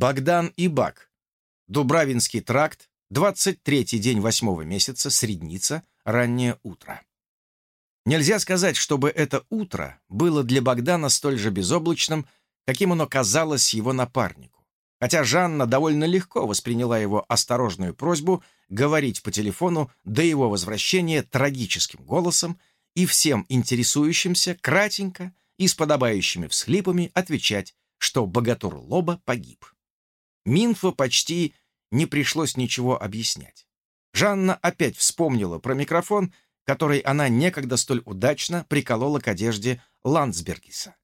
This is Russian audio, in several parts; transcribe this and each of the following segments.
Богдан и Бак. Дубравинский тракт, 23-й день восьмого месяца, Средница, раннее утро. Нельзя сказать, чтобы это утро было для Богдана столь же безоблачным, каким оно казалось его напарнику. Хотя Жанна довольно легко восприняла его осторожную просьбу говорить по телефону до его возвращения трагическим голосом и всем интересующимся кратенько и с подобающими всхлипами отвечать, что богатур Лоба погиб. Минфу почти не пришлось ничего объяснять. Жанна опять вспомнила про микрофон, который она некогда столь удачно приколола к одежде Ландсбергиса.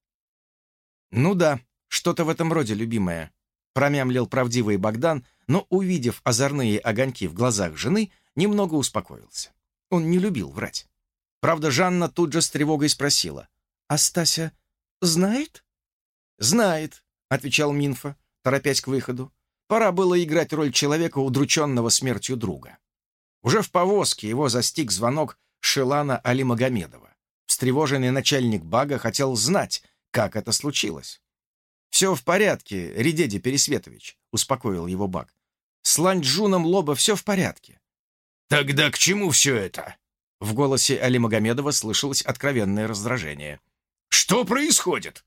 «Ну да, что-то в этом роде, любимая», — промямлил правдивый Богдан, но, увидев озорные огоньки в глазах жены, немного успокоился. Он не любил врать. Правда, Жанна тут же с тревогой спросила. «А Стася знает?» «Знает», — отвечал Минфа, торопясь к выходу. Пора было играть роль человека, удрученного смертью друга. Уже в повозке его застиг звонок Шилана Алимагомедова. Встревоженный начальник бага хотел знать, как это случилось. «Все в порядке, Редеди Пересветович», — успокоил его баг. «С Ланчжуном Лоба все в порядке». «Тогда к чему все это?» В голосе Али Магомедова слышалось откровенное раздражение. «Что происходит?»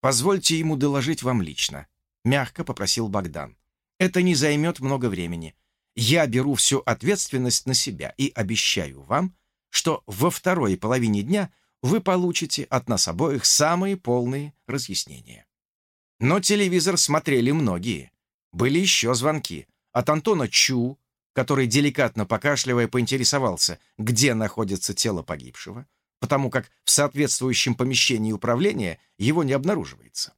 «Позвольте ему доложить вам лично», — мягко попросил Богдан. «Это не займет много времени. Я беру всю ответственность на себя и обещаю вам, что во второй половине дня вы получите от нас обоих самые полные разъяснения». Но телевизор смотрели многие. Были еще звонки от Антона Чу, который, деликатно покашливая, поинтересовался, где находится тело погибшего, потому как в соответствующем помещении управления его не обнаруживается.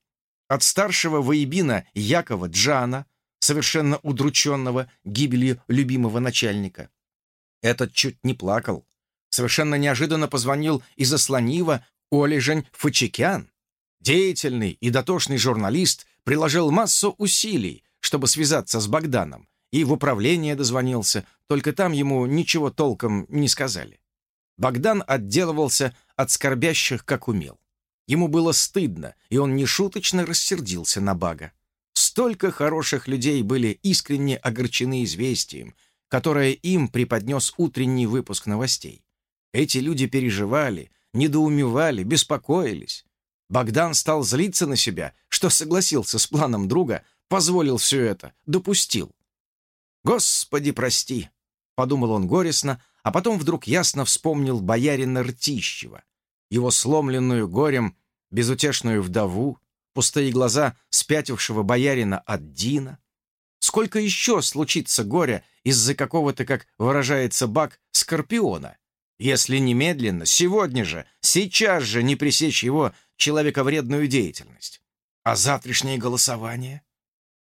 От старшего воебина Якова Джана, совершенно удрученного гибелью любимого начальника. Этот чуть не плакал. Совершенно неожиданно позвонил из Ослонива Олежень Фычекян. Деятельный и дотошный журналист приложил массу усилий, чтобы связаться с Богданом, и в управление дозвонился, только там ему ничего толком не сказали. Богдан отделывался от скорбящих, как умел. Ему было стыдно, и он нешуточно рассердился на Бага. Столько хороших людей были искренне огорчены известием, которое им преподнес утренний выпуск новостей. Эти люди переживали, недоумевали, беспокоились. Богдан стал злиться на себя, что согласился с планом друга, позволил все это, допустил. «Господи, прости!» — подумал он горестно, а потом вдруг ясно вспомнил боярина Ртищева, его сломленную горем безутешную вдову, пустые глаза спятившего боярина от Дина. Сколько еще случится горя из-за какого-то, как выражается Бак, скорпиона, если немедленно, сегодня же, сейчас же не пресечь его человековредную деятельность? А завтрашнее голосование?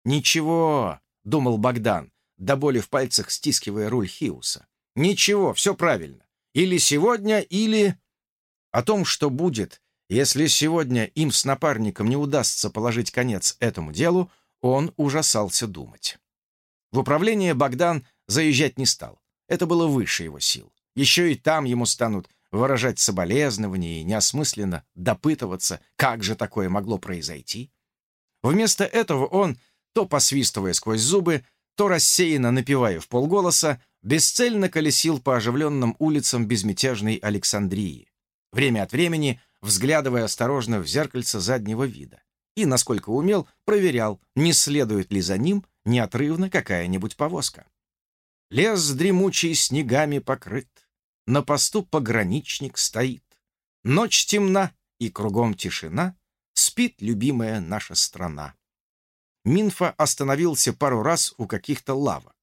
«Ничего», — думал Богдан, до боли в пальцах стискивая руль Хиуса. «Ничего, все правильно. Или сегодня, или...» О том, что будет, если сегодня им с напарником не удастся положить конец этому делу, он ужасался думать. В управление Богдан заезжать не стал. Это было выше его сил. Еще и там ему станут выражать соболезнования и неосмысленно допытываться, как же такое могло произойти. Вместо этого он, то посвистывая сквозь зубы, то рассеянно напевая в полголоса, бесцельно колесил по оживленным улицам безмятежной Александрии, время от времени взглядывая осторожно в зеркальце заднего вида, и, насколько умел, проверял, не следует ли за ним неотрывно какая-нибудь повозка. Лес дремучий снегами покрыт, на посту пограничник стоит. Ночь темна, и кругом тишина, спит любимая наша страна. Минфа остановился пару раз у каких-то лавок.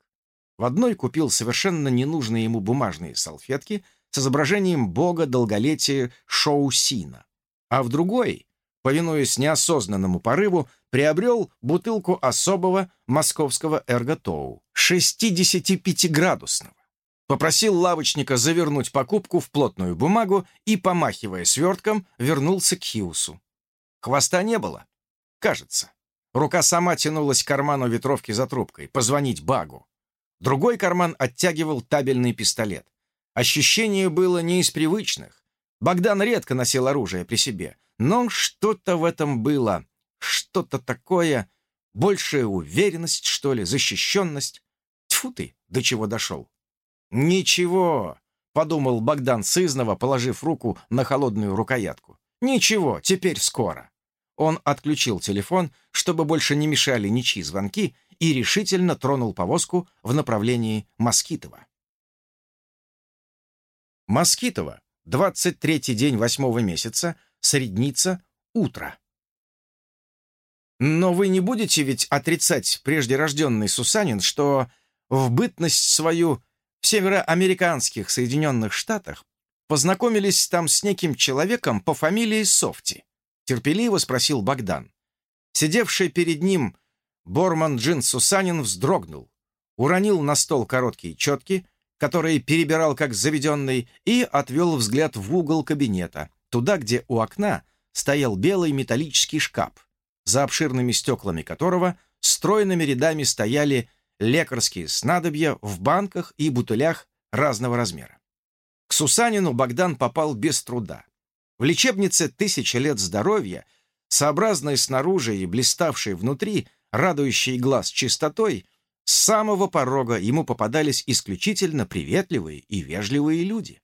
В одной купил совершенно ненужные ему бумажные салфетки с изображением бога долголетия Шоусина, а в другой, повинуясь неосознанному порыву, приобрел бутылку особого московского эрготоу, 65-градусного. Попросил лавочника завернуть покупку в плотную бумагу и, помахивая свертком, вернулся к Хиусу. Хвоста не было. Кажется. Рука сама тянулась к карману ветровки за трубкой, позвонить Багу. Другой карман оттягивал табельный пистолет. Ощущение было не из привычных. Богдан редко носил оружие при себе, но что-то в этом было, что-то такое, Большая уверенность, что ли, защищенность? Тьфу ты, до чего дошел. Ничего, подумал Богдан Сызнова, положив руку на холодную рукоятку. Ничего, теперь скоро. Он отключил телефон, чтобы больше не мешали ничьи звонки, и решительно тронул повозку в направлении Москитова. Москитова, 23-й день восьмого месяца, Средница, утро. Но вы не будете ведь отрицать, прежде рожденный Сусанин, что в бытность свою в североамериканских Соединенных Штатах познакомились там с неким человеком по фамилии Софти? Терпеливо спросил Богдан. Сидевший перед ним Борман Джин Сусанин вздрогнул, уронил на стол короткие четки, которые перебирал как заведенный, и отвел взгляд в угол кабинета, туда, где у окна стоял белый металлический шкаф, за обширными стеклами которого стройными рядами стояли лекарские снадобья в банках и бутылях разного размера. К Сусанину Богдан попал без труда. В лечебнице «Тысяча лет здоровья», сообразной снаружи и блиставшей внутри, радующей глаз чистотой, с самого порога ему попадались исключительно приветливые и вежливые люди.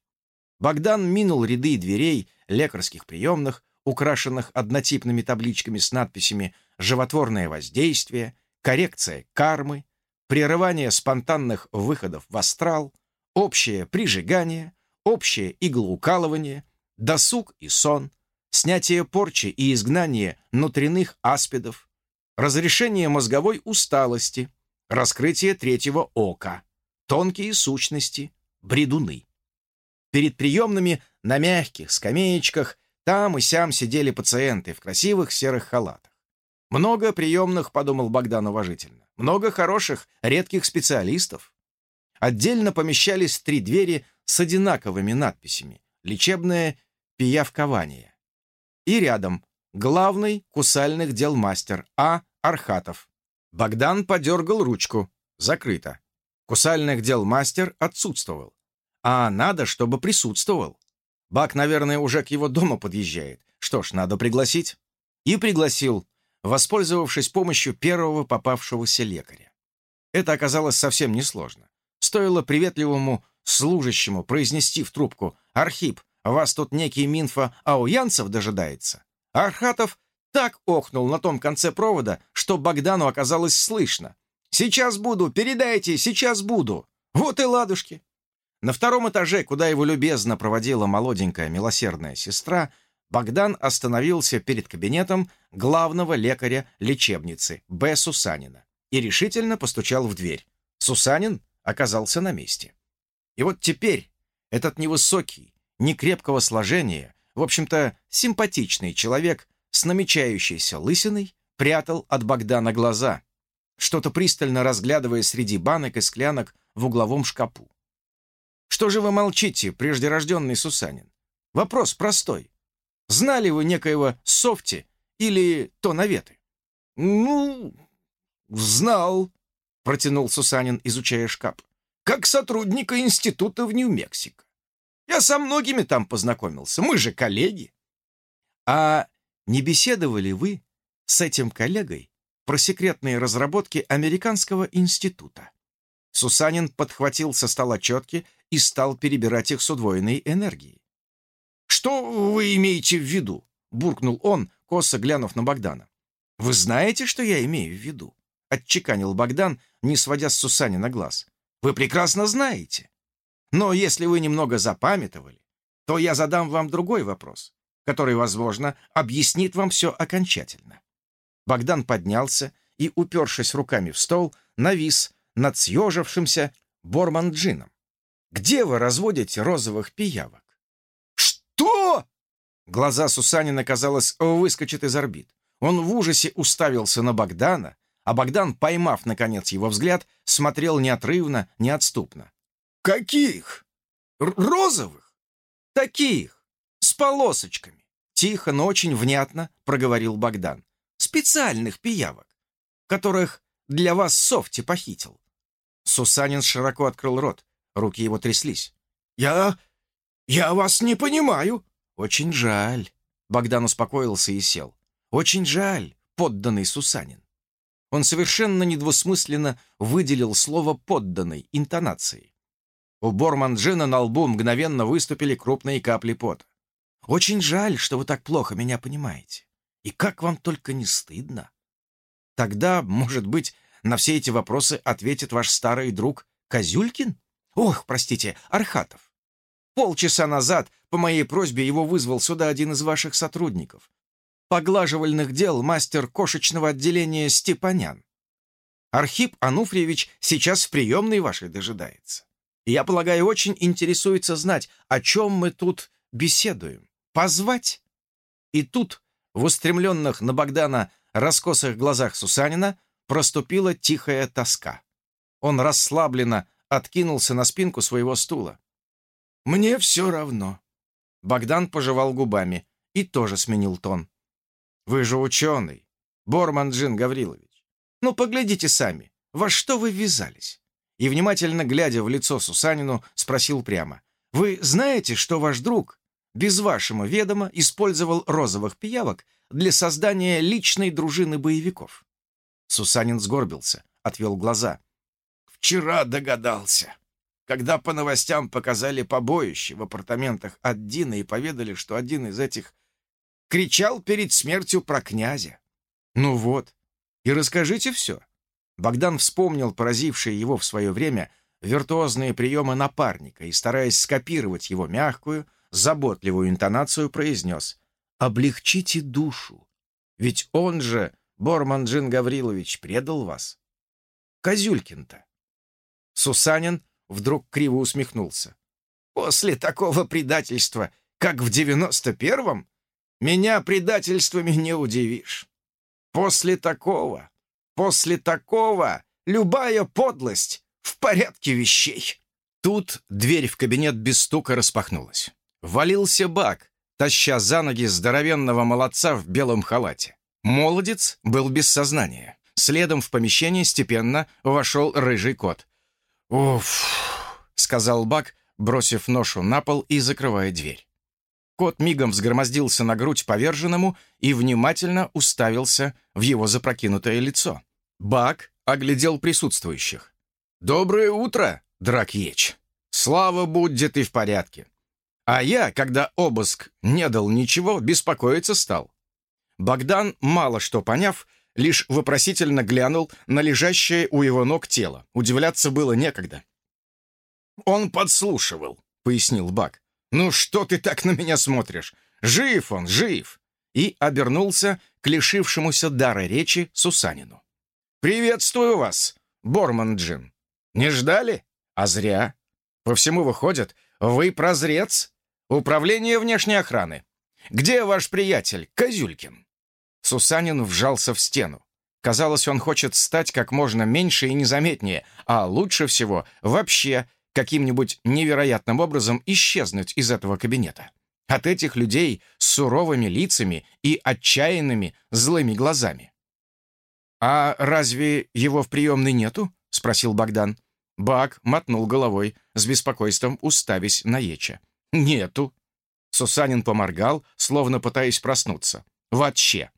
Богдан минул ряды дверей лекарских приемных, украшенных однотипными табличками с надписями «Животворное воздействие», «Коррекция кармы», «Прерывание спонтанных выходов в астрал», «Общее прижигание», «Общее иглоукалывание», «Досуг и сон», «Снятие порчи и изгнание внутренних аспидов», «Разрешение мозговой усталости», «Раскрытие третьего ока», «Тонкие сущности», «Бредуны». Перед приемными на мягких скамеечках там и сям сидели пациенты в красивых серых халатах. Много приемных, подумал Богдан уважительно. Много хороших, редких специалистов. Отдельно помещались три двери с одинаковыми надписями «Лечебное пиявкование». И рядом главный кусальных дел мастер А. Архатов. Богдан подергал ручку. Закрыто. Кусальных дел мастер отсутствовал. А надо, чтобы присутствовал. Бак, наверное, уже к его дому подъезжает. Что ж, надо пригласить. И пригласил, воспользовавшись помощью первого попавшегося лекаря. Это оказалось совсем несложно. Стоило приветливому служащему произнести в трубку «Архип, вас тут некий Минфа Ауянцев дожидается». Архатов так охнул на том конце провода, что Богдану оказалось слышно. «Сейчас буду, передайте, сейчас буду». Вот и ладушки. На втором этаже, куда его любезно проводила молоденькая милосердная сестра, Богдан остановился перед кабинетом главного лекаря лечебницы Б. Сусанина и решительно постучал в дверь. Сусанин оказался на месте. И вот теперь этот невысокий, некрепкого сложения, в общем-то, симпатичный человек с намечающейся лысиной прятал от Богдана глаза, что-то пристально разглядывая среди банок и склянок в угловом шкапу. Что же вы молчите, преждерожденный Сусанин? Вопрос простой. Знали вы некоего Софти или то наветы? Ну, знал, протянул Сусанин, изучая шкаф. Как сотрудника института в Нью-Мексико. Я со многими там познакомился. Мы же коллеги. А не беседовали вы с этим коллегой про секретные разработки Американского института? Сусанин подхватил со стола четки и стал перебирать их с удвоенной энергией. «Что вы имеете в виду?» — буркнул он, косо глянув на Богдана. «Вы знаете, что я имею в виду?» — отчеканил Богдан, не сводя с Сусанина глаз. «Вы прекрасно знаете. Но если вы немного запамятовали, то я задам вам другой вопрос, который, возможно, объяснит вам все окончательно». Богдан поднялся и, упершись руками в стол, навис над съежившимся Борман-джином. Где вы разводите розовых пиявок?» «Что?» Глаза Сусанина, казалось, выскочат из орбит. Он в ужасе уставился на Богдана, а Богдан, поймав, наконец, его взгляд, смотрел неотрывно, неотступно. «Каких? Р розовых?» «Таких, полосочками», — тихо, но очень внятно проговорил Богдан. «Специальных пиявок, которых для вас Софти похитил». Сусанин широко открыл рот. Руки его тряслись. «Я... я вас не понимаю». «Очень жаль». Богдан успокоился и сел. «Очень жаль, подданный Сусанин. Он совершенно недвусмысленно выделил слово «подданный» интонацией. У Борманджина на лбу мгновенно выступили крупные капли пота. «Очень жаль, что вы так плохо меня понимаете. И как вам только не стыдно?» Тогда, может быть, на все эти вопросы ответит ваш старый друг Козюлькин? Ох, простите, Архатов. Полчаса назад по моей просьбе его вызвал сюда один из ваших сотрудников поглаживальных дел мастер кошечного отделения Степанян. Архип Ануфриевич сейчас в приемной вашей дожидается. И, я полагаю, очень интересуется знать, о чем мы тут беседуем. Позвать? И тут, в устремленных на Богдана раскосых глазах Сусанина, проступила тихая тоска. Он расслабленно откинулся на спинку своего стула. «Мне все равно». Богдан пожевал губами и тоже сменил тон. Вы же ученый, Борман Джин Гаврилович. Ну, поглядите сами, во что вы ввязались?» И, внимательно глядя в лицо Сусанину, спросил прямо. «Вы знаете, что ваш друг, без вашего ведома, использовал розовых пиявок для создания личной дружины боевиков?» Сусанин сгорбился, отвел глаза. «Вчера догадался, когда по новостям показали побоище в апартаментах от Дина и поведали, что один из этих кричал перед смертью про князя. Ну вот, и расскажите все. Богдан вспомнил поразившие его в свое время виртуозные приемы напарника и, стараясь скопировать его мягкую, заботливую интонацию, произнес «Облегчите душу, ведь он же, Борман Джин Гаврилович, предал вас». Козюлькин-то. Сусанин вдруг криво усмехнулся. «После такого предательства, как в девяносто первом, меня предательствами не удивишь. После такого, после такого любая подлость в порядке вещей. Тут дверь в кабинет без стука распахнулась. Валился бак, таща за ноги здоровенного молодца в белом халате. Молодец был без сознания. Следом в помещение степенно вошел рыжий кот. «Уф», — сказал Бак, бросив ношу на пол и закрывая дверь. Кот мигом взгромоздился на грудь поверженному и внимательно уставился в его запрокинутое лицо. Бак оглядел присутствующих. «Доброе утро, Дракьеч! Слава будь, ты в порядке!» А я, когда обыск не дал ничего, беспокоиться стал. Богдан, мало что поняв, лишь вопросительно глянул на лежащее у его ног тело. Удивляться было некогда. «Он подслушивал», — пояснил Бак. «Ну что ты так на меня смотришь? Жив он, жив!» И обернулся к лишившемуся дара речи Сусанину. «Приветствую вас, Борман Джин. Не ждали? А зря. По всему выходит, вы прозрец. Управление внешней охраны. Где ваш приятель, Козюлькин?» Сусанин вжался в стену. Казалось, он хочет стать как можно меньше и незаметнее, а лучше всего вообще каким-нибудь невероятным образом исчезнуть из этого кабинета. От этих людей с суровыми лицами и отчаянными злыми глазами. «А разве его в приемной нету?» — спросил Богдан. Бак мотнул головой, с беспокойством уставясь на Еча. «Нету». Сусанин поморгал, словно пытаясь проснуться. «Вообще».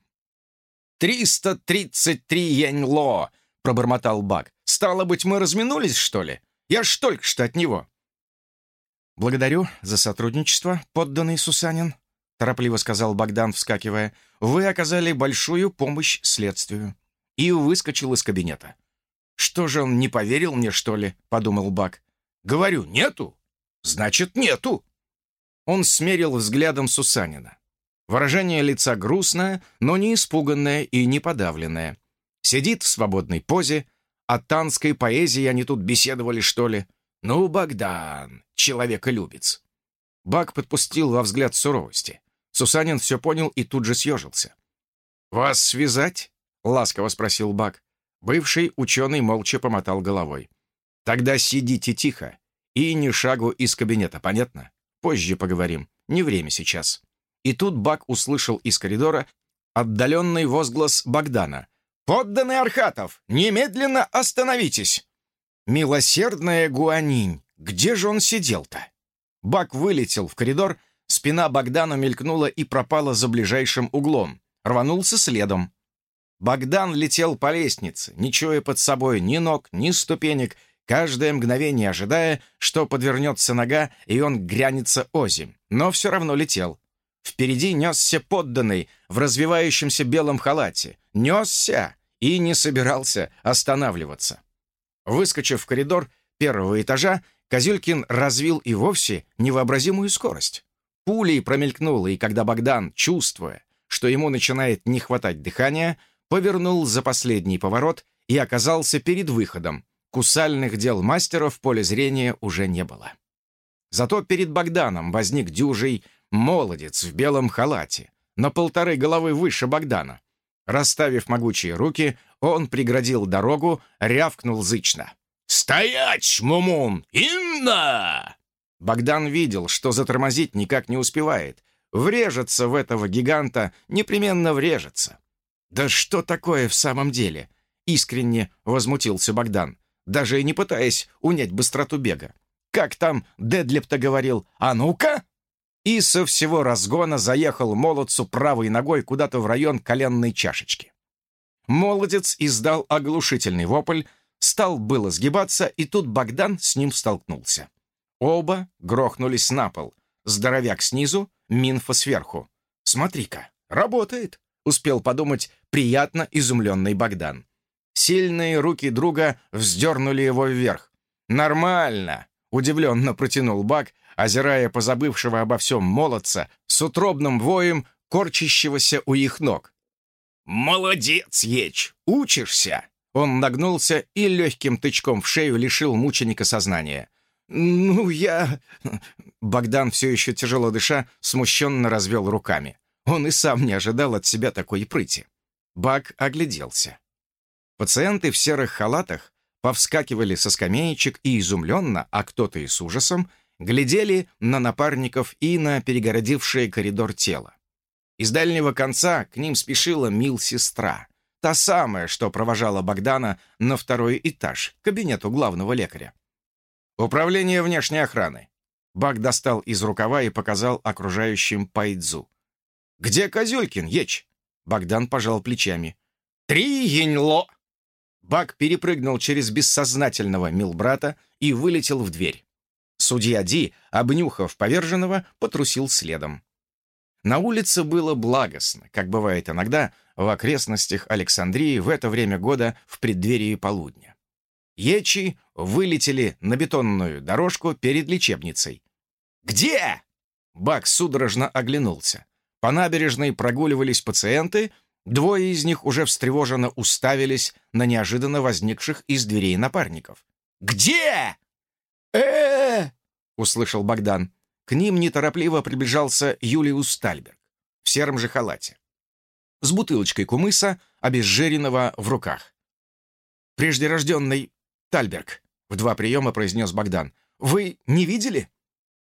«Триста тридцать три янь-ло!» — пробормотал Бак. «Стало быть, мы разминулись, что ли? Я ж только что от него». «Благодарю за сотрудничество, подданный Сусанин», — торопливо сказал Богдан, вскакивая. «Вы оказали большую помощь следствию». И выскочил из кабинета. «Что же он, не поверил мне, что ли?» — подумал Бак. «Говорю, нету. Значит, нету». Он смерил взглядом Сусанина. Выражение лица грустное, но не испуганное и не подавленное. Сидит в свободной позе, о танской поэзии они тут беседовали, что ли? Ну, Богдан, человеколюбец. Бак подпустил во взгляд суровости. Сусанин все понял и тут же съежился. «Вас связать?» — ласково спросил Бак. Бывший ученый молча помотал головой. «Тогда сидите тихо и ни шагу из кабинета, понятно? Позже поговорим, не время сейчас». И тут Бак услышал из коридора отдаленный возглас Богдана. «Подданный Архатов, немедленно остановитесь!» «Милосердная Гуанинь, где же он сидел-то?» Бак вылетел в коридор, спина Богдана мелькнула и пропала за ближайшим углом. Рванулся следом. Богдан летел по лестнице, не чуя под собой ни ног, ни ступенек, каждое мгновение ожидая, что подвернется нога, и он грянется озимь, но все равно летел. Впереди несся подданный в развивающемся белом халате. Несся и не собирался останавливаться. Выскочив в коридор первого этажа, Козюлькин развил и вовсе невообразимую скорость. Пулей промелькнула, и когда Богдан, чувствуя, что ему начинает не хватать дыхания, повернул за последний поворот и оказался перед выходом. Кусальных дел мастера в поле зрения уже не было. Зато перед Богданом возник дюжий молодец в белом халате, на полторы головы выше Богдана. Расставив могучие руки, он преградил дорогу, рявкнул зычно. «Стоять, Мумун! Инна!» Богдан видел, что затормозить никак не успевает. Врежется в этого гиганта, непременно врежется. «Да что такое в самом деле?» — искренне возмутился Богдан, даже и не пытаясь унять быстроту бега. «Как там Дедлеп-то говорил? А ну-ка!» И со всего разгона заехал молодцу правой ногой куда-то в район коленной чашечки. Молодец издал оглушительный вопль, стал было сгибаться, и тут Богдан с ним столкнулся. Оба грохнулись на пол. Здоровяк снизу, Минфа сверху. «Смотри-ка, работает!» — успел подумать приятно изумленный Богдан. Сильные руки друга вздернули его вверх. «Нормально!» — удивленно протянул Бак, озирая позабывшего обо всем молодца с утробным воем, корчащегося у их ног. «Молодец, Еч! Учишься!» Он нагнулся и легким тычком в шею лишил мученика сознания. «Ну, я...» Богдан, все еще тяжело дыша, смущенно развел руками. Он и сам не ожидал от себя такой прыти. Бак огляделся. Пациенты в серых халатах повскакивали со скамеечек и изумленно, а кто-то и с ужасом, глядели на напарников и на перегородившее коридор тело. Из дальнего конца к ним спешила мил-сестра, та самая, что провожала Богдана на второй этаж, к кабинету главного лекаря. «Управление внешней охраны». Бак достал из рукава и показал окружающим Пайдзу. «Где Козюлькин, Еч?» Богдан пожал плечами. «Три яньло!» Бак перепрыгнул через бессознательного милбрата и вылетел в дверь. Судья Ди, обнюхав поверженного, потрусил следом. На улице было благостно, как бывает иногда в окрестностях Александрии в это время года в преддверии полудня. Ечи вылетели на бетонную дорожку перед лечебницей. «Где?» Бак судорожно оглянулся. По набережной прогуливались пациенты, двое из них уже встревоженно уставились на неожиданно возникших из дверей напарников. «Где?» э услышал Богдан. К ним неторопливо приближался Юлиус Тальберг в сером же халате, с бутылочкой кумыса, обезжиренного в руках. «Преждерожденный Тальберг», — в два приема произнес Богдан. «Вы не видели?»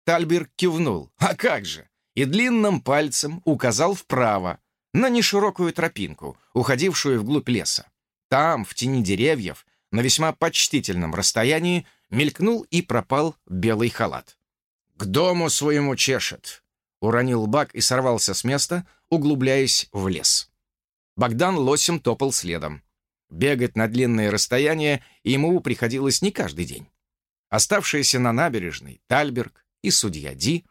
Тальберг кивнул. «А как же!» И длинным пальцем указал вправо, на неширокую тропинку, уходившую вглубь леса. Там, в тени деревьев, на весьма почтительном расстоянии, мелькнул и пропал белый халат. «К дому своему чешет!» — уронил Бак и сорвался с места, углубляясь в лес. Богдан лосем топал следом. Бегать на длинные расстояния ему приходилось не каждый день. Оставшиеся на набережной Тальберг и судья Ди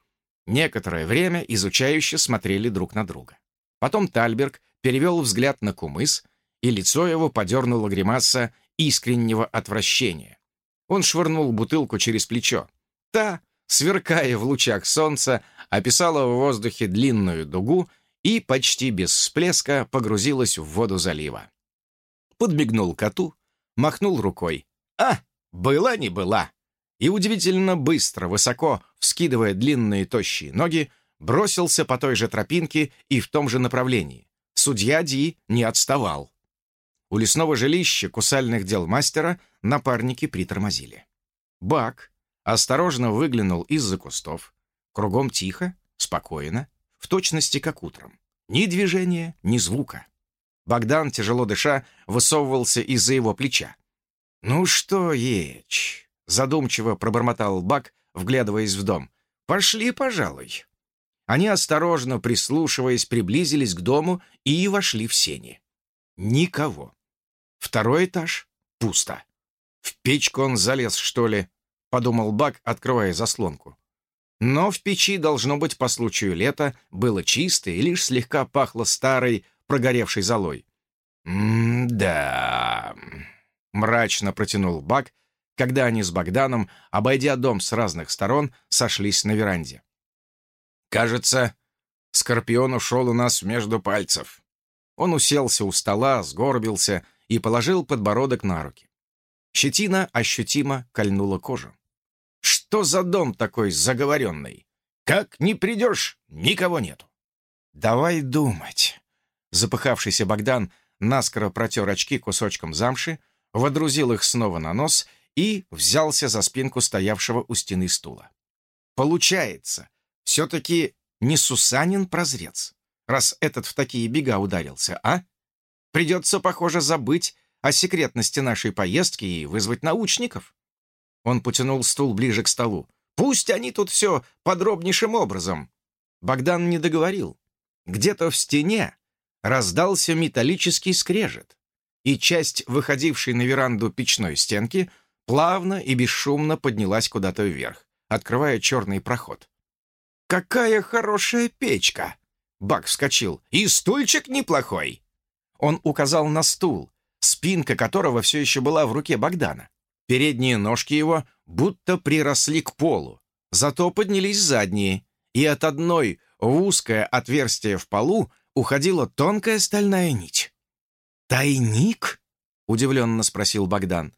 некоторое время изучающе смотрели друг на друга. Потом Тальберг перевел взгляд на кумыс, и лицо его подернуло гримаса искреннего отвращения. Он швырнул бутылку через плечо. Та, сверкая в лучах солнца, описала в воздухе длинную дугу и почти без всплеска погрузилась в воду залива. Подбегнул коту, махнул рукой. «А, была не была!» И удивительно быстро, высоко, вскидывая длинные тощие ноги, бросился по той же тропинке и в том же направлении. Судья Ди не отставал. У лесного жилища кусальных дел мастера напарники притормозили. Бак осторожно выглянул из-за кустов. Кругом тихо, спокойно, в точности как утром. Ни движения, ни звука. Богдан, тяжело дыша, высовывался из-за его плеча. «Ну что, Еч?» — задумчиво пробормотал Бак, вглядываясь в дом. «Пошли, пожалуй». Они осторожно, прислушиваясь, приблизились к дому и вошли в сени. Никого. Второй этаж — пусто. В печку он залез, что ли? Подумал Бак, открывая заслонку. Но в печи, должно быть, по случаю лета, было чисто и лишь слегка пахло старой, прогоревшей золой. «М-да...» — мрачно протянул Бак, когда они с Богданом, обойдя дом с разных сторон, сошлись на веранде. «Кажется, Скорпион ушел у нас между пальцев». Он уселся у стола, сгорбился и положил подбородок на руки. Щетина ощутимо кольнула кожу. «Что за дом такой заговоренный? Как не придешь, никого нету». «Давай думать». Запыхавшийся Богдан наскоро протер очки кусочком замши, водрузил их снова на нос и взялся за спинку стоявшего у стены стула. Получается, все-таки не Сусанин прозрец, раз этот в такие бега ударился, а? Придется, похоже, забыть о секретности нашей поездки и вызвать научников. Он потянул стул ближе к столу. Пусть они тут все подробнейшим образом. Богдан не договорил. Где-то в стене раздался металлический скрежет, и часть, выходившей на веранду печной стенки, плавно и бесшумно поднялась куда-то вверх, открывая черный проход. «Какая хорошая печка!» Бак вскочил. «И стульчик неплохой!» Он указал на стул, спинка которого все еще была в руке Богдана. Передние ножки его будто приросли к полу, зато поднялись задние, и от одной в узкое отверстие в полу уходила тонкая стальная нить. «Тайник?» — удивленно спросил Богдан.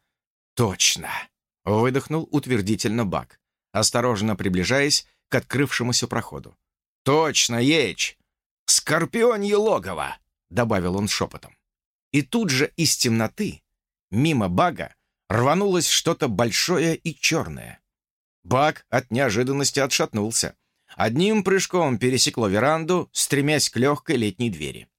«Точно!» — выдохнул утвердительно Бак, осторожно приближаясь к открывшемуся проходу. «Точно, Еч! Скорпионье логово!» — добавил он шепотом. И тут же из темноты, мимо бага, рванулось что-то большое и черное. Баг от неожиданности отшатнулся. Одним прыжком пересекло веранду, стремясь к легкой летней двери.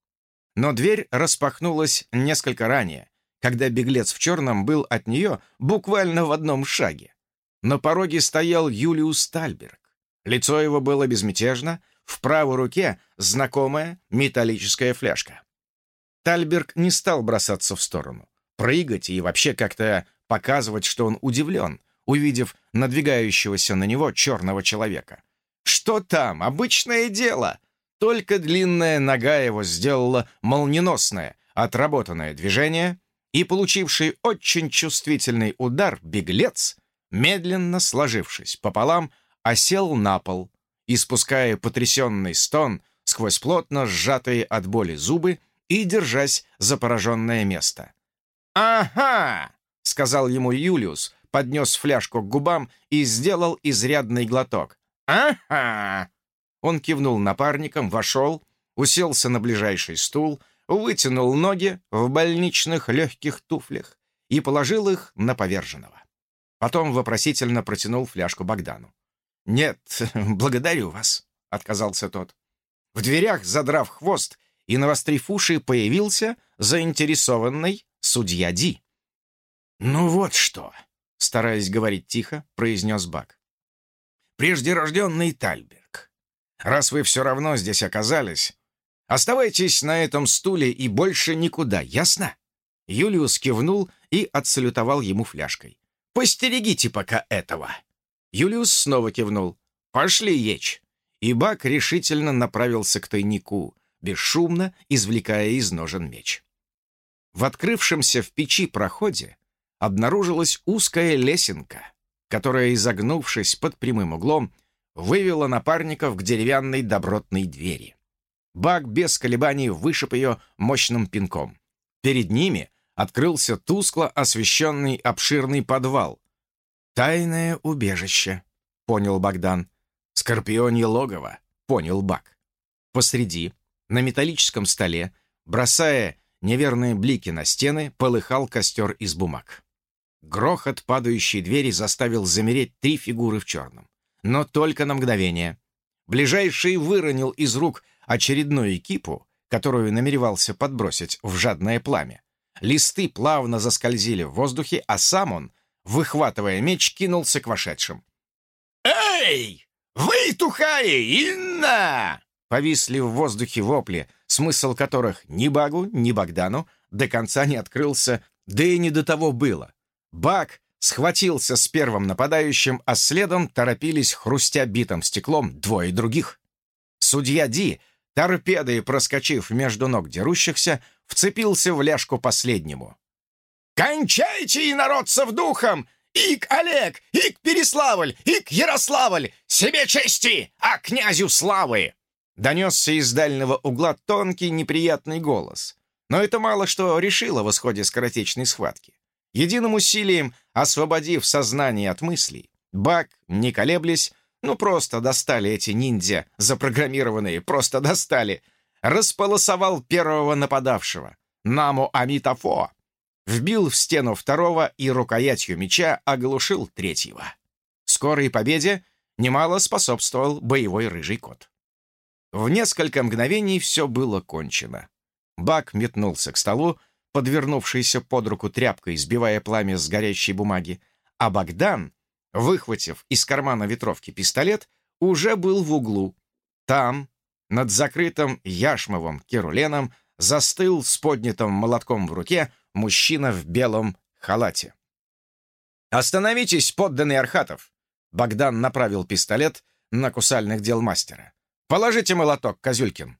Но дверь распахнулась несколько ранее, когда беглец в черном был от нее буквально в одном шаге. На пороге стоял Юлиус Тальберг. Лицо его было безмятежно, в правой руке знакомая металлическая фляжка. Тальберг не стал бросаться в сторону, прыгать и вообще как-то показывать, что он удивлен, увидев надвигающегося на него черного человека. Что там, обычное дело. Только длинная нога его сделала молниеносное, отработанное движение, и получивший очень чувствительный удар беглец, медленно сложившись пополам, осел на пол, испуская потрясенный стон сквозь плотно сжатые от боли зубы и держась за пораженное место. «Ага!» — сказал ему Юлиус, поднес фляжку к губам и сделал изрядный глоток. «Ага!» Он кивнул напарником, вошел, уселся на ближайший стул, вытянул ноги в больничных легких туфлях и положил их на поверженного. Потом вопросительно протянул фляжку Богдану. «Нет, благодарю вас», — отказался тот. В дверях, задрав хвост и навострив уши, появился заинтересованный судья Ди. «Ну вот что», — стараясь говорить тихо, произнес Бак. «Преждерожденный Тальберг, раз вы все равно здесь оказались, оставайтесь на этом стуле и больше никуда, ясно?» Юлиус кивнул и отсалютовал ему фляжкой. «Постерегите пока этого». Юлиус снова кивнул. «Пошли, Еч!» И Бак решительно направился к тайнику, бесшумно извлекая из ножен меч. В открывшемся в печи проходе обнаружилась узкая лесенка, которая, изогнувшись под прямым углом, вывела напарников к деревянной добротной двери. Бак без колебаний вышиб ее мощным пинком. Перед ними открылся тускло освещенный обширный подвал, «Тайное убежище», — понял Богдан. «Скорпионье логово», — понял Бак. Посреди, на металлическом столе, бросая неверные блики на стены, полыхал костер из бумаг. Грохот падающей двери заставил замереть три фигуры в черном. Но только на мгновение. Ближайший выронил из рук очередную экипу, которую намеревался подбросить в жадное пламя. Листы плавно заскользили в воздухе, а сам он выхватывая меч, кинулся к вошедшим. «Эй! Вы, тухаи! Инна!» Повисли в воздухе вопли, смысл которых ни Багу, ни Богдану до конца не открылся, да и не до того было. Бак схватился с первым нападающим, а следом торопились, хрустя битым стеклом, двое других. Судья Ди, торпедой проскочив между ног дерущихся, вцепился в ляжку последнему. «Кончайте, инородцев духом! Ик Олег, ик Переславль, ик Ярославль! Себе чести, а князю славы!» Донесся из дальнего угла тонкий неприятный голос. Но это мало что решило в исходе скоротечной схватки. Единым усилием, освободив сознание от мыслей, Бак, не колеблясь, ну просто достали эти ниндзя, запрограммированные, просто достали, располосовал первого нападавшего, Наму Амитафо, вбил в стену второго и рукоятью меча оглушил третьего. Скорой победе немало способствовал боевой рыжий кот. В несколько мгновений все было кончено. Бак метнулся к столу, подвернувшийся под руку тряпкой, сбивая пламя с горящей бумаги, а Богдан, выхватив из кармана ветровки пистолет, уже был в углу. Там, над закрытым яшмовым керуленом, застыл с поднятым молотком в руке мужчина в белом халате. «Остановитесь, подданный Архатов!» Богдан направил пистолет на кусальных дел мастера. «Положите молоток, Козюлькин!»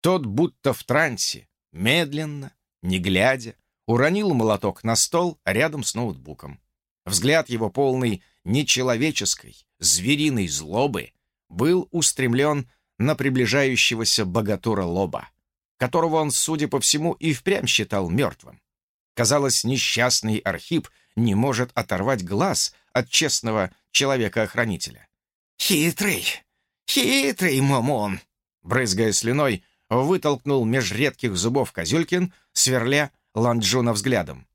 Тот, будто в трансе, медленно, не глядя, уронил молоток на стол рядом с ноутбуком. Взгляд его полный нечеловеческой, звериной злобы был устремлен на приближающегося богатура Лоба которого он, судя по всему, и впрямь считал мертвым. Казалось, несчастный Архип не может оторвать глаз от честного человека-охранителя. «Хитрый, хитрый Момон!» Брызгая слюной, вытолкнул меж редких зубов Козюлькин, сверля Ланджуна взглядом.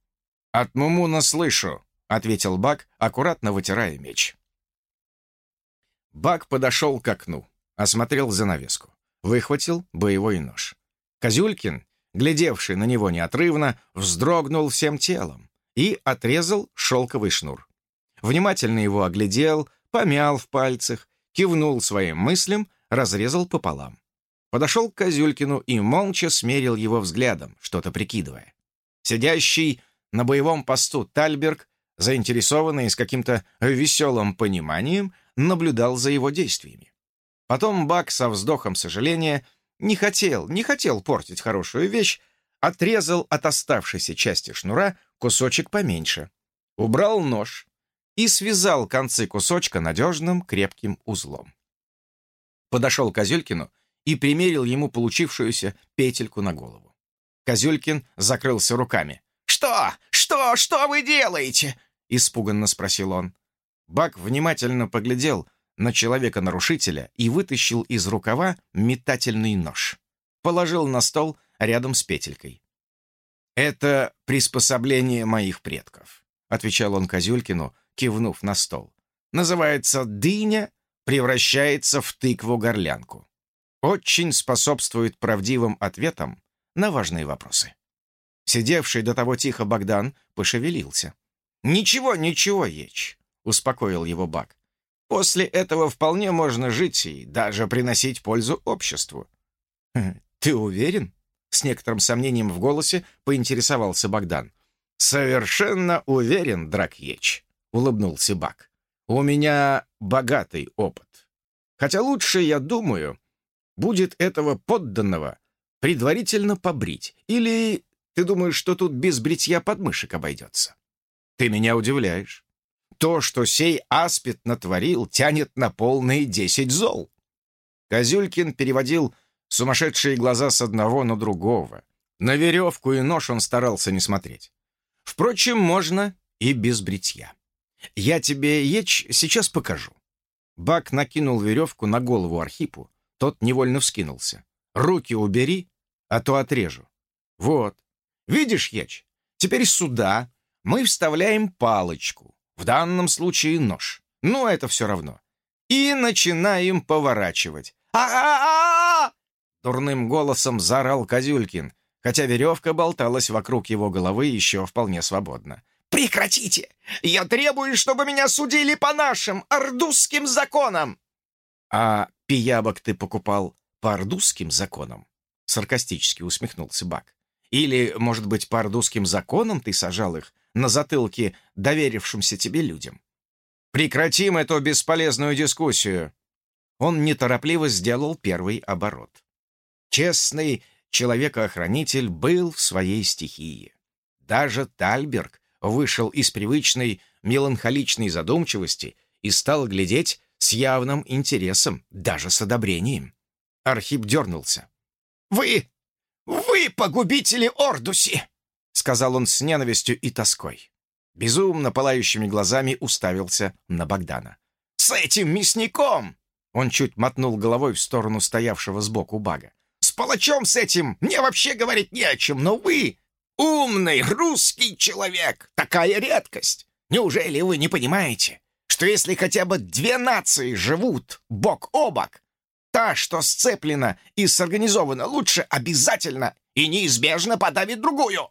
«От Мумуна слышу», — ответил Бак, аккуратно вытирая меч. Бак подошел к окну, осмотрел занавеску, выхватил боевой нож. Козюлькин, глядевший на него неотрывно, вздрогнул всем телом и отрезал шелковый шнур. Внимательно его оглядел, помял в пальцах, кивнул своим мыслям, разрезал пополам. Подошел к Козюлькину и молча смерил его взглядом, что-то прикидывая. Сидящий на боевом посту Тальберг, заинтересованный с каким-то веселым пониманием, наблюдал за его действиями. Потом Бак со вздохом сожаления не хотел, не хотел портить хорошую вещь, отрезал от оставшейся части шнура кусочек поменьше, убрал нож и связал концы кусочка надежным крепким узлом. Подошел к Козелькину и примерил ему получившуюся петельку на голову. Козелькин закрылся руками. «Что? Что? Что вы делаете?» — испуганно спросил он. Бак внимательно поглядел на человека-нарушителя и вытащил из рукава метательный нож. Положил на стол рядом с петелькой. «Это приспособление моих предков», — отвечал он Козюлькину, кивнув на стол. «Называется дыня, превращается в тыкву-горлянку. Очень способствует правдивым ответам на важные вопросы». Сидевший до того тихо Богдан пошевелился. «Ничего, ничего, Еч», — успокоил его Бак. После этого вполне можно жить и даже приносить пользу обществу. Хм, «Ты уверен?» — с некоторым сомнением в голосе поинтересовался Богдан. «Совершенно уверен, Дракьеч», — улыбнулся Бак. «У меня богатый опыт. Хотя лучше, я думаю, будет этого подданного предварительно побрить. Или ты думаешь, что тут без бритья подмышек обойдется? Ты меня удивляешь. То, что сей аспид натворил, тянет на полные десять зол. Козюлькин переводил сумасшедшие глаза с одного на другого. На веревку и нож он старался не смотреть. Впрочем, можно и без бритья. Я тебе, Еч, сейчас покажу. Бак накинул веревку на голову Архипу. Тот невольно вскинулся. «Руки убери, а то отрежу». «Вот. Видишь, Еч, теперь сюда мы вставляем палочку. В данном случае нож. Но это все равно. И начинаем поворачивать. а Дурным голосом заорал Козюлькин, хотя веревка болталась вокруг его головы еще вполне свободно. «Прекратите! Я требую, чтобы меня судили по нашим ордузским законам!» «А пиябок ты покупал по ордузским законам?» Саркастически усмехнулся Бак. Или, может быть, по ордузским законам ты сажал их на затылке доверившимся тебе людям? Прекратим эту бесполезную дискуссию. Он неторопливо сделал первый оборот. Честный человекоохранитель был в своей стихии. Даже Тальберг вышел из привычной меланхоличной задумчивости и стал глядеть с явным интересом, даже с одобрением. Архип дернулся. «Вы! Вы погубители Ордуси!» — сказал он с ненавистью и тоской. Безумно пылающими глазами уставился на Богдана. «С этим мясником!» Он чуть мотнул головой в сторону стоявшего сбоку бага. «С палачом с этим мне вообще говорить не о чем, но вы умный русский человек! Такая редкость! Неужели вы не понимаете, что если хотя бы две нации живут бок о бок, та, что сцеплена и сорганизована лучше, обязательно и неизбежно подавит другую?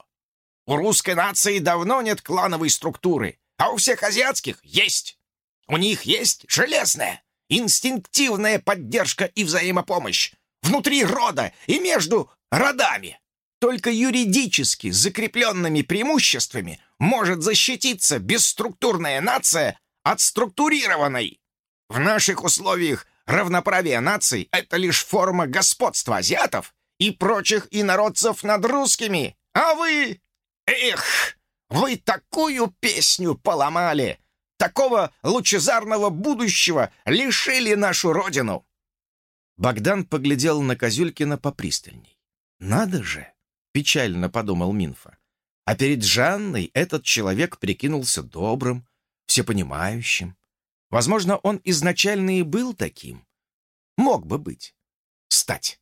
У русской нации давно нет клановой структуры, а у всех азиатских есть. У них есть железная, инстинктивная поддержка и взаимопомощь внутри рода и между родами. Только юридически закрепленными преимуществами может защититься бесструктурная нация от структурированной. В наших условиях равноправие наций — это лишь форма господства азиатов и прочих инородцев над русскими. А вы... Эх, вы такую песню поломали! Такого лучезарного будущего лишили нашу родину!» Богдан поглядел на Козюлькина попристальней. «Надо же!» — печально подумал Минфа. А перед Жанной этот человек прикинулся добрым, всепонимающим. Возможно, он изначально и был таким. Мог бы быть. Стать.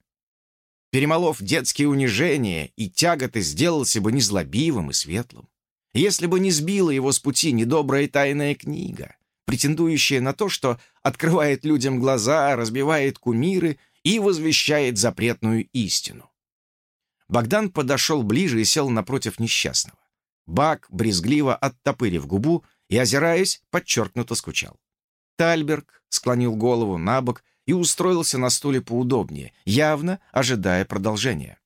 Перемолов детские унижения и тяготы, сделался бы незлобивым и светлым. Если бы не сбила его с пути недобрая тайная книга, претендующая на то, что открывает людям глаза, разбивает кумиры и возвещает запретную истину. Богдан подошел ближе и сел напротив несчастного. Бак, брезгливо оттопырив губу и, озираясь, подчеркнуто скучал. Тальберг склонил голову на бок и устроился на стуле поудобнее, явно ожидая продолжения.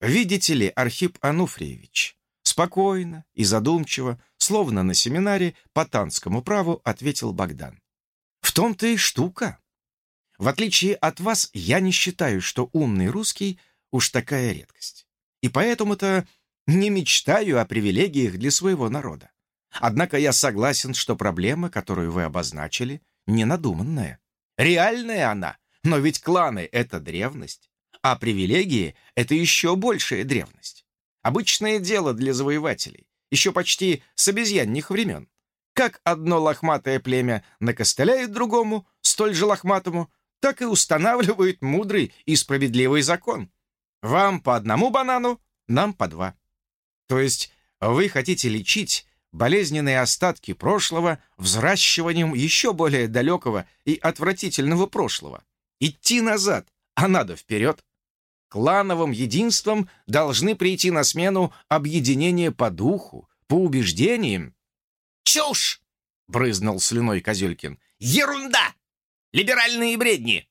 «Видите ли, Архип Ануфриевич?» Спокойно и задумчиво, словно на семинаре по танскому праву, ответил Богдан. «В том-то и штука. В отличие от вас, я не считаю, что умный русский — уж такая редкость. И поэтому-то не мечтаю о привилегиях для своего народа. Однако я согласен, что проблема, которую вы обозначили, не надуманная. Реальная она, но ведь кланы — это древность, а привилегии — это еще большая древность. Обычное дело для завоевателей, еще почти с обезьянних времен. Как одно лохматое племя накостыляет другому, столь же лохматому, так и устанавливает мудрый и справедливый закон. Вам по одному банану, нам по два. То есть вы хотите лечить болезненные остатки прошлого взращиванием еще более далекого и отвратительного прошлого. Идти назад, а надо вперед. Клановым единством должны прийти на смену объединение по духу, по убеждениям. «Чушь!» — брызнул слюной Козюлькин. «Ерунда! Либеральные бредни!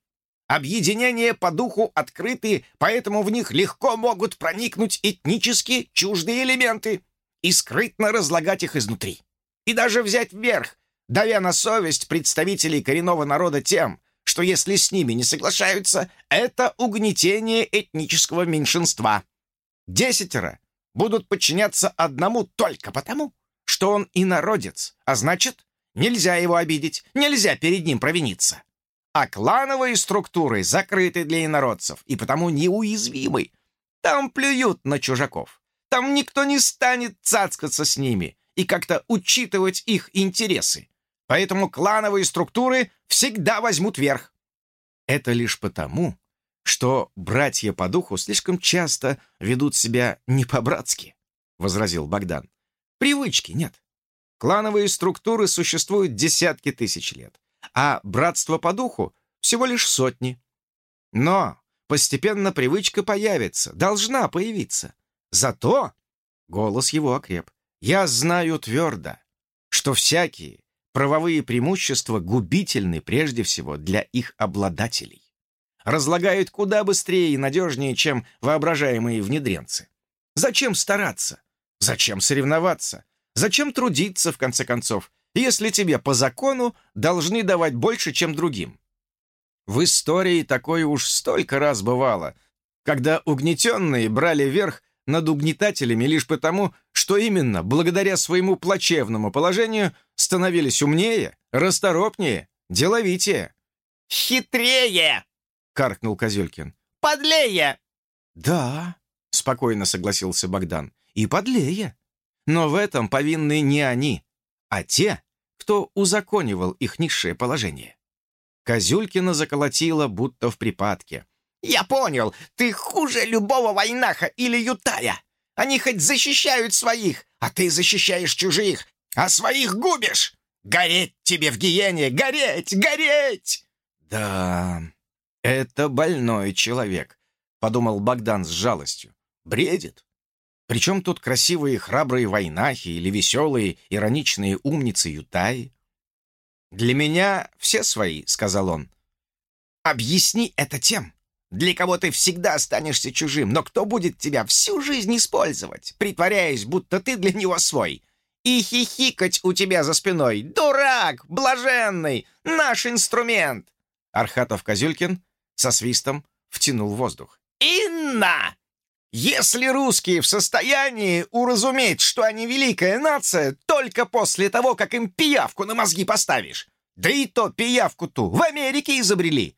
Объединения по духу открыты, поэтому в них легко могут проникнуть этнически чуждые элементы и скрытно разлагать их изнутри. И даже взять вверх, давя на совесть представителей коренного народа тем, что если с ними не соглашаются, это угнетение этнического меньшинства. Десятеро будут подчиняться одному только потому, что он инородец, а значит, нельзя его обидеть, нельзя перед ним провиниться. А клановые структуры закрыты для инородцев и потому неуязвимы. Там плюют на чужаков. Там никто не станет цацкаться с ними и как-то учитывать их интересы. Поэтому клановые структуры всегда возьмут верх. Это лишь потому, что братья по духу слишком часто ведут себя не по-братски, возразил Богдан. Привычки нет. Клановые структуры существуют десятки тысяч лет а братство по духу всего лишь сотни. Но постепенно привычка появится, должна появиться. Зато, голос его окреп, я знаю твердо, что всякие правовые преимущества губительны прежде всего для их обладателей. Разлагают куда быстрее и надежнее, чем воображаемые внедренцы. Зачем стараться? Зачем соревноваться? Зачем трудиться, в конце концов, если тебе по закону должны давать больше, чем другим? В истории такое уж столько раз бывало, когда угнетенные брали верх над угнетателями лишь потому, что именно благодаря своему плачевному положению становились умнее, расторопнее, деловитее. «Хитрее!» — каркнул Козелькин. «Подлее!» «Да», — спокойно согласился Богдан, — «и подлее. Но в этом повинны не они, а те, кто узаконивал их низшее положение». Козюлькина заколотила, будто в припадке. «Я понял, ты хуже любого войнаха или ютая. Они хоть защищают своих, а ты защищаешь чужих, а своих губишь. Гореть тебе в гиене, гореть, гореть!» «Да, это больной человек», — подумал Богдан с жалостью. «Бредит. Причем тут красивые храбрые войнахи или веселые ироничные умницы Ютаи?» «Для меня все свои», — сказал он. «Объясни это тем, для кого ты всегда останешься чужим, но кто будет тебя всю жизнь использовать, притворяясь, будто ты для него свой, и хихикать у тебя за спиной. Дурак, блаженный, наш инструмент!» Архатов-Козюлькин со свистом втянул воздух. «Инна! Если русские в состоянии уразуметь, что они великая нация, только после того, как им пиявку на мозги поставишь, да и то пиявку ту в Америке изобрели,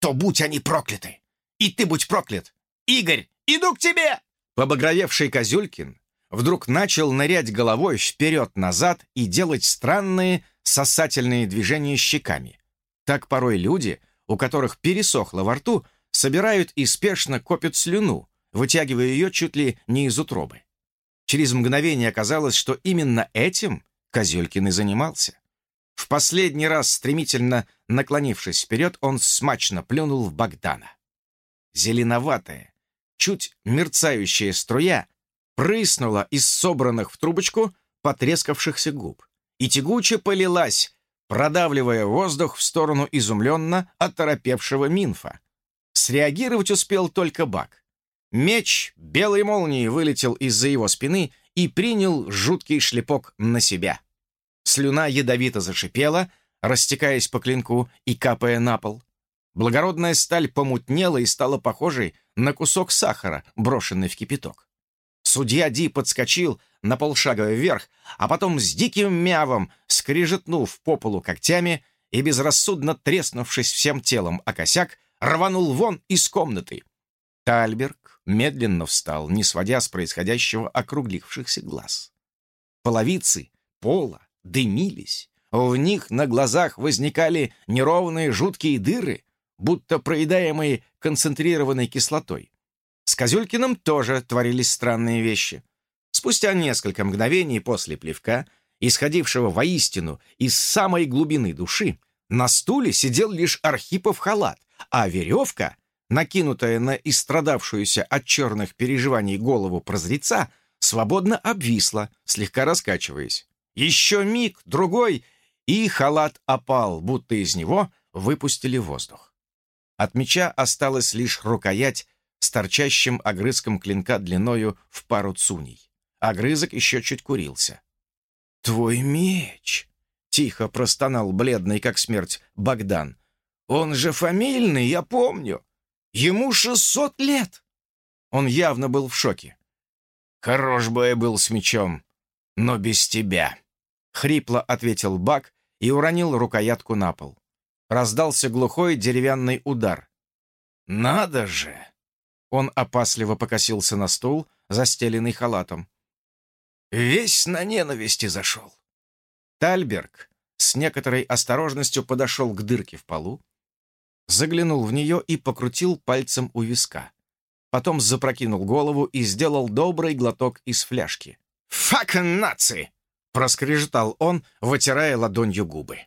то будь они прокляты. И ты будь проклят. Игорь, иду к тебе!» Побагровевший Козюлькин вдруг начал нырять головой вперед-назад и делать странные сосательные движения щеками. Так порой люди, у которых пересохло во рту, собирают и спешно копят слюну, вытягивая ее чуть ли не из утробы. Через мгновение оказалось, что именно этим Козелькин и занимался. В последний раз, стремительно наклонившись вперед, он смачно плюнул в Богдана. Зеленоватая, чуть мерцающая струя прыснула из собранных в трубочку потрескавшихся губ и тягуче полилась, продавливая воздух в сторону изумленно оторопевшего Минфа. Среагировать успел только Бак. Меч белой молнией вылетел из-за его спины и принял жуткий шлепок на себя. Слюна ядовито зашипела, растекаясь по клинку и капая на пол. Благородная сталь помутнела и стала похожей на кусок сахара, брошенный в кипяток. Судья Ди подскочил на полшага вверх, а потом с диким мявом, скрижетнув по полу когтями и безрассудно треснувшись всем телом о косяк, рванул вон из комнаты. Тальберг медленно встал, не сводя с происходящего округлившихся глаз. Половицы пола дымились, в них на глазах возникали неровные жуткие дыры, будто проедаемые концентрированной кислотой. С Козюлькиным тоже творились странные вещи. Спустя несколько мгновений после плевка, исходившего воистину из самой глубины души, на стуле сидел лишь Архипов халат, а веревка, накинутая на истрадавшуюся от черных переживаний голову прозреца, свободно обвисла, слегка раскачиваясь. Еще миг, другой, и халат опал, будто из него выпустили воздух. От меча осталась лишь рукоять с торчащим огрызком клинка длиною в пару цуней. Огрызок еще чуть курился. «Твой меч!» — тихо простонал бледный, как смерть, Богдан. «Он же фамильный, я помню. Ему шестьсот лет!» Он явно был в шоке. «Хорош бы я был с мечом, но без тебя!» — хрипло ответил Бак и уронил рукоятку на пол. Раздался глухой деревянный удар. «Надо же!» Он опасливо покосился на стул, застеленный халатом. «Весь на ненависти зашел». Тальберг с некоторой осторожностью подошел к дырке в полу, заглянул в нее и покрутил пальцем у виска. Потом запрокинул голову и сделал добрый глоток из фляжки. «Фак нации!» — проскрежетал он, вытирая ладонью губы.